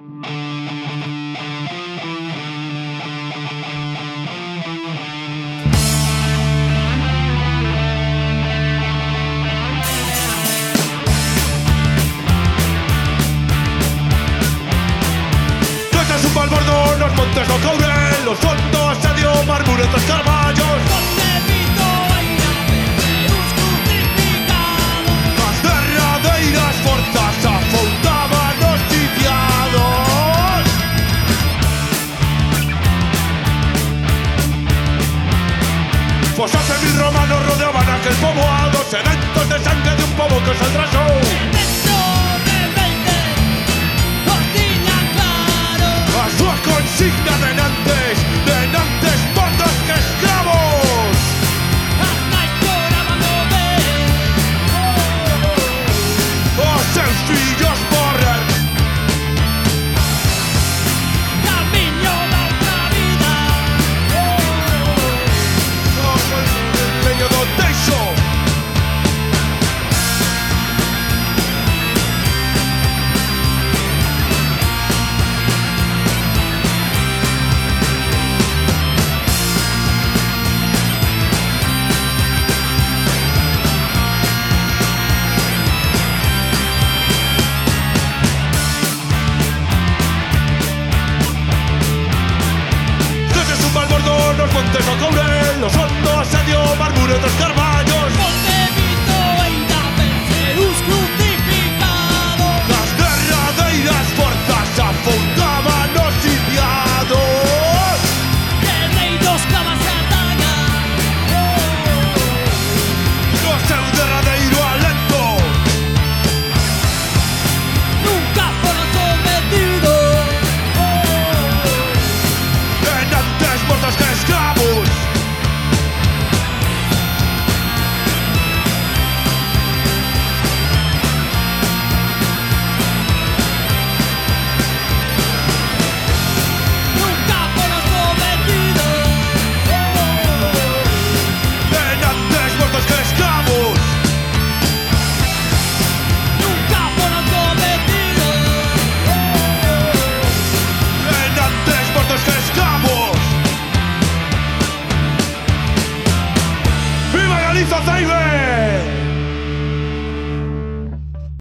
¡No te sumo al borde! ¡Nos montes no cobre! Fosasen mil romanos rodeaban aquel povoado, sedentos de sangre Mr. David!